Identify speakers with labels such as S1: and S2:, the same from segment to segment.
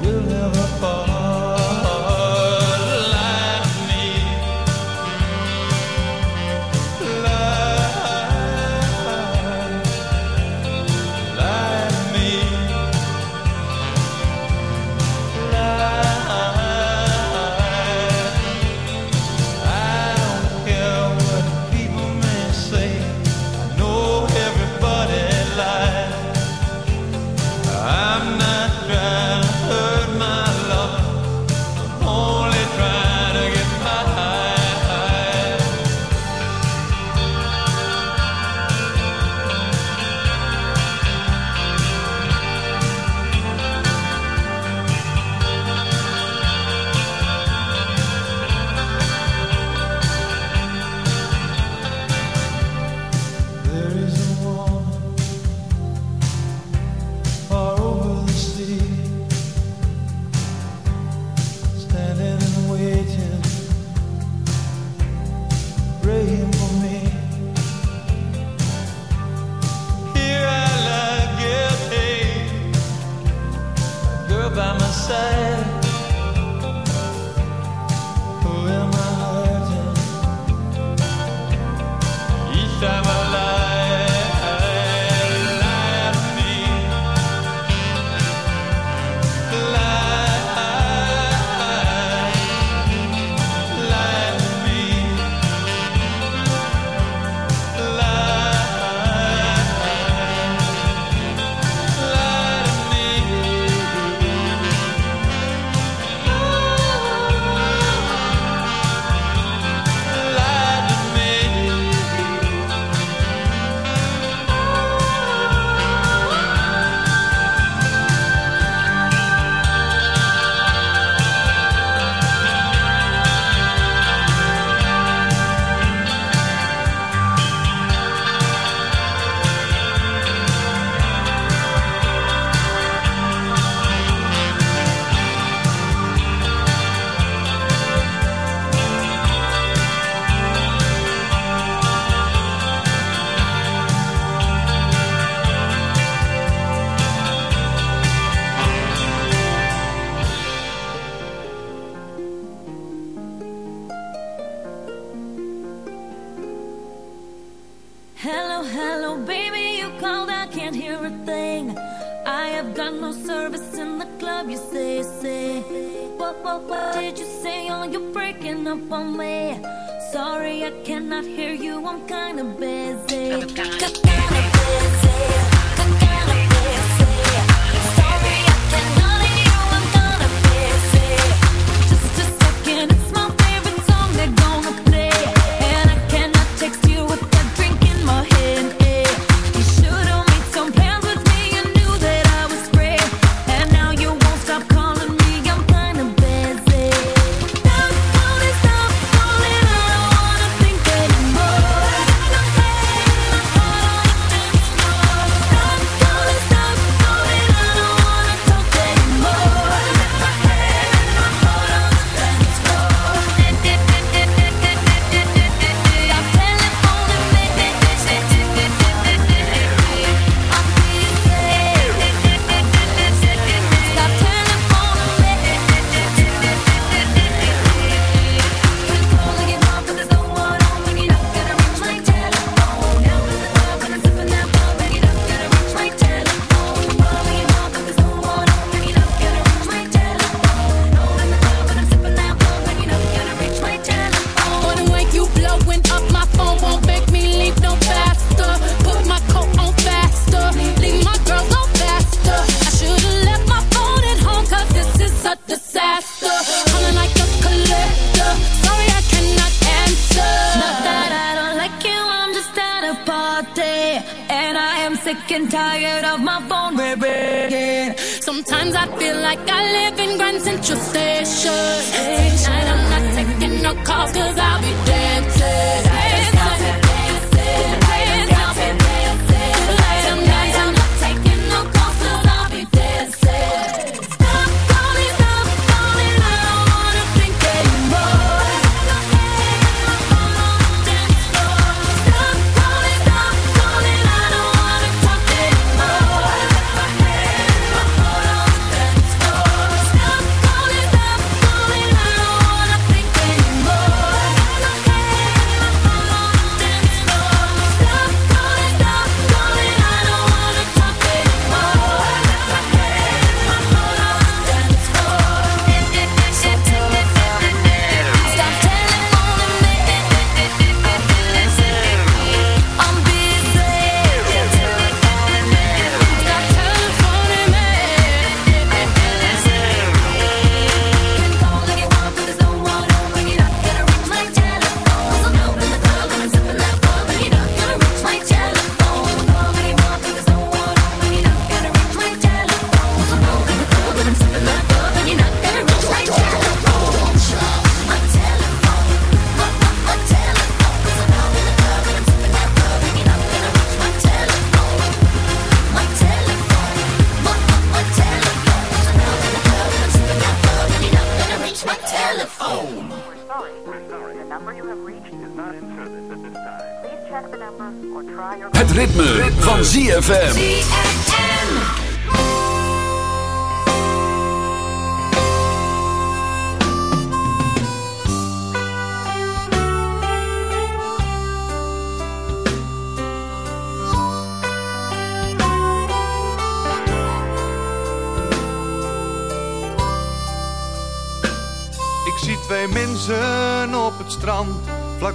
S1: We'll never fall.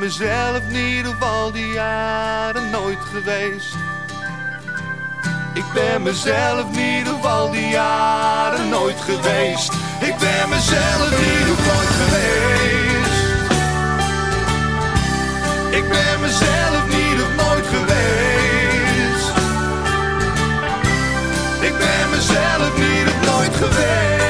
S1: mezelf in geval die jaren nooit geweest. Ik ben mezelf niet ieder geval die jaren nooit geweest. Ik ben mezelf niet ieder nooit geweest. Ik ben mezelf niet nog nooit geweest. Ik ben mezelf niet nog nooit geweest.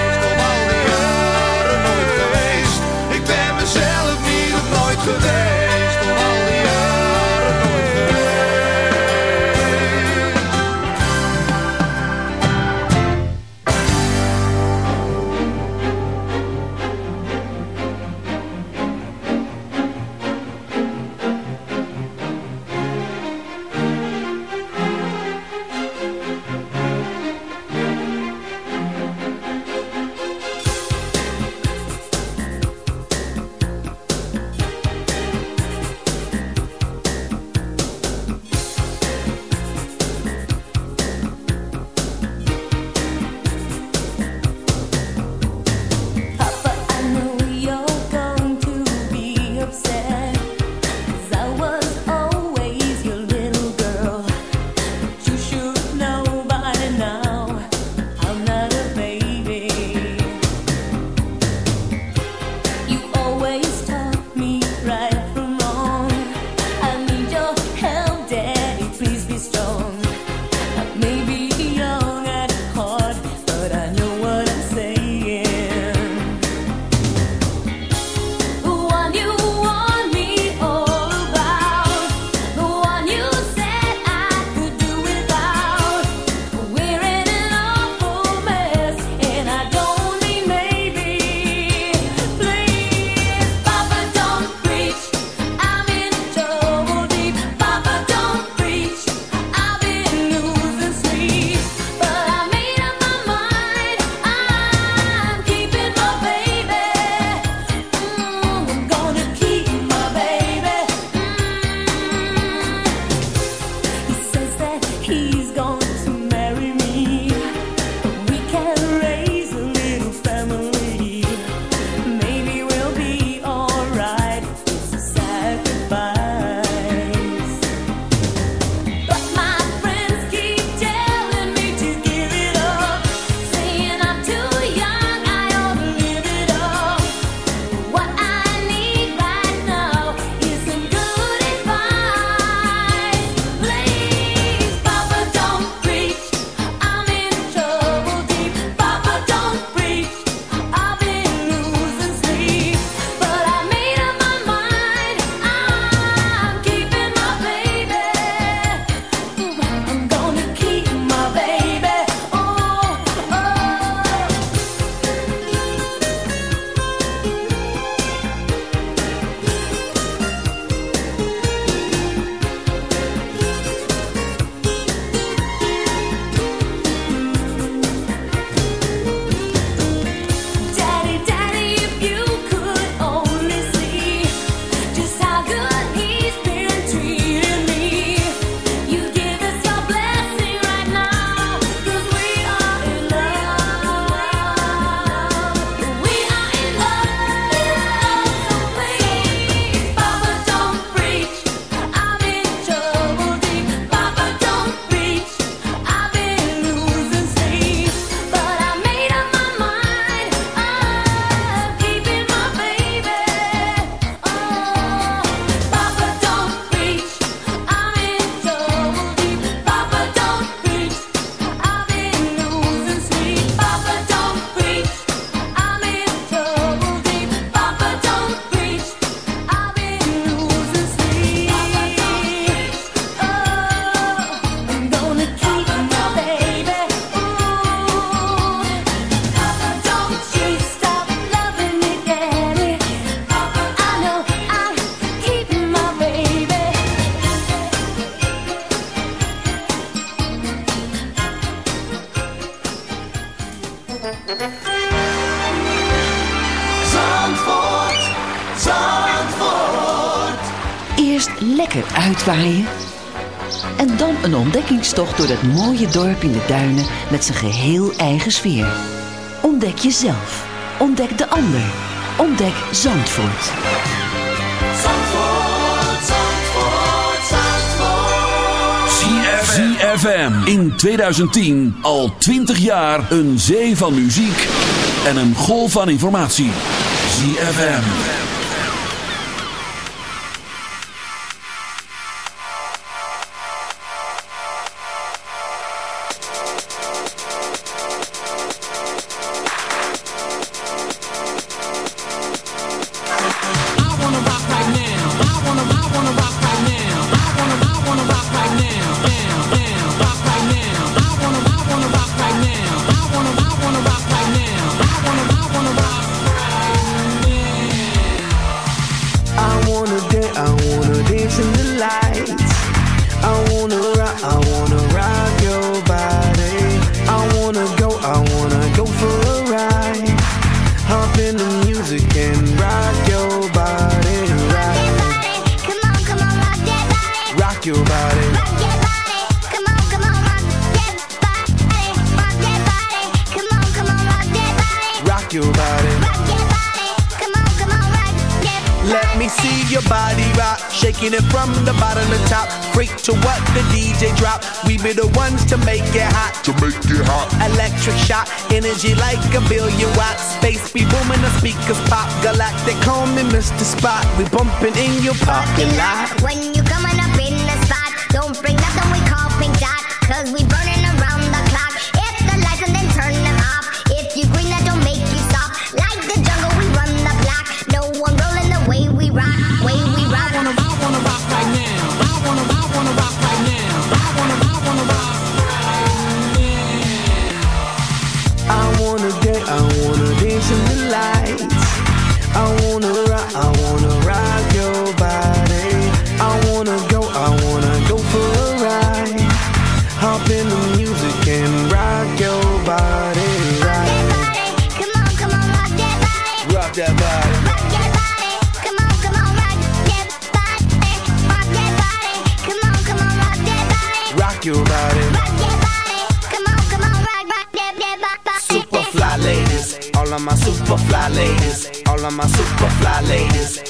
S2: door dat mooie dorp in de duinen met zijn geheel eigen sfeer. Ontdek jezelf. Ontdek de ander. Ontdek Zandvoort.
S1: Zandvoort, Zandvoort, Zandvoort.
S3: ZFM in 2010 al 20 jaar een zee van muziek en een golf van informatie. ZFM.
S4: rock
S5: your body. Super fly ladies. All of my super fly ladies. All of my super fly ladies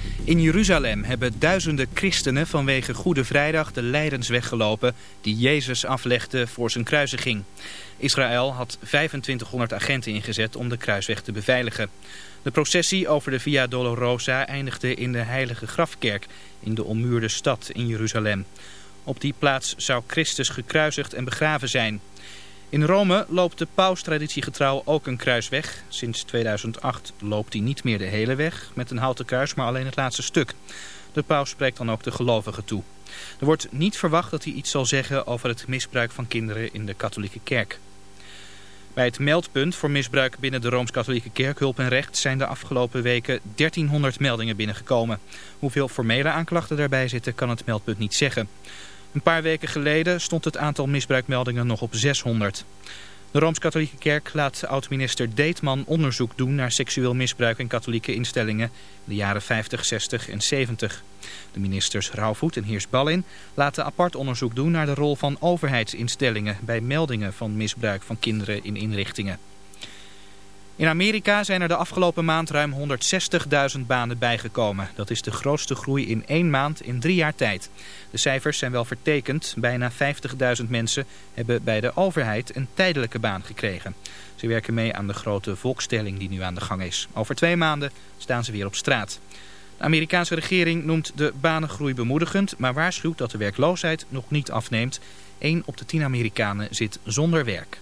S6: In Jeruzalem hebben duizenden christenen vanwege Goede Vrijdag de lijdensweg gelopen die Jezus aflegde voor zijn kruisiging. Israël had 2500 agenten ingezet om de kruisweg te beveiligen. De processie over de Via Dolorosa eindigde in de Heilige Grafkerk in de ommuurde stad in Jeruzalem. Op die plaats zou Christus gekruisigd en begraven zijn. In Rome loopt de paus traditiegetrouw ook een kruis weg. Sinds 2008 loopt hij niet meer de hele weg met een houten kruis, maar alleen het laatste stuk. De paus spreekt dan ook de gelovigen toe. Er wordt niet verwacht dat hij iets zal zeggen over het misbruik van kinderen in de katholieke kerk. Bij het meldpunt voor misbruik binnen de Rooms-Katholieke Kerk Hulp en Recht zijn de afgelopen weken 1300 meldingen binnengekomen. Hoeveel formele aanklachten daarbij zitten kan het meldpunt niet zeggen. Een paar weken geleden stond het aantal misbruikmeldingen nog op 600. De Rooms-Katholieke Kerk laat oud-minister Deetman onderzoek doen naar seksueel misbruik in katholieke instellingen in de jaren 50, 60 en 70. De ministers Rauwvoet en Heers-Ballin laten apart onderzoek doen naar de rol van overheidsinstellingen bij meldingen van misbruik van kinderen in inrichtingen. In Amerika zijn er de afgelopen maand ruim 160.000 banen bijgekomen. Dat is de grootste groei in één maand in drie jaar tijd. De cijfers zijn wel vertekend. Bijna 50.000 mensen hebben bij de overheid een tijdelijke baan gekregen. Ze werken mee aan de grote volkstelling die nu aan de gang is. Over twee maanden staan ze weer op straat. De Amerikaanse regering noemt de banengroei bemoedigend, maar waarschuwt dat de werkloosheid nog niet afneemt. 1 op de 10 Amerikanen zit zonder werk.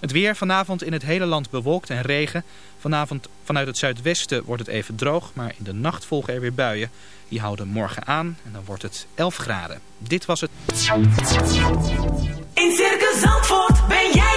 S6: Het weer vanavond in het hele land bewolkt en regen. Vanavond vanuit het zuidwesten wordt het even droog, maar in de nacht volgen er weer buien. Die houden morgen aan en dan wordt het 11 graden. Dit was het.
S7: In Circus Zandvoort ben jij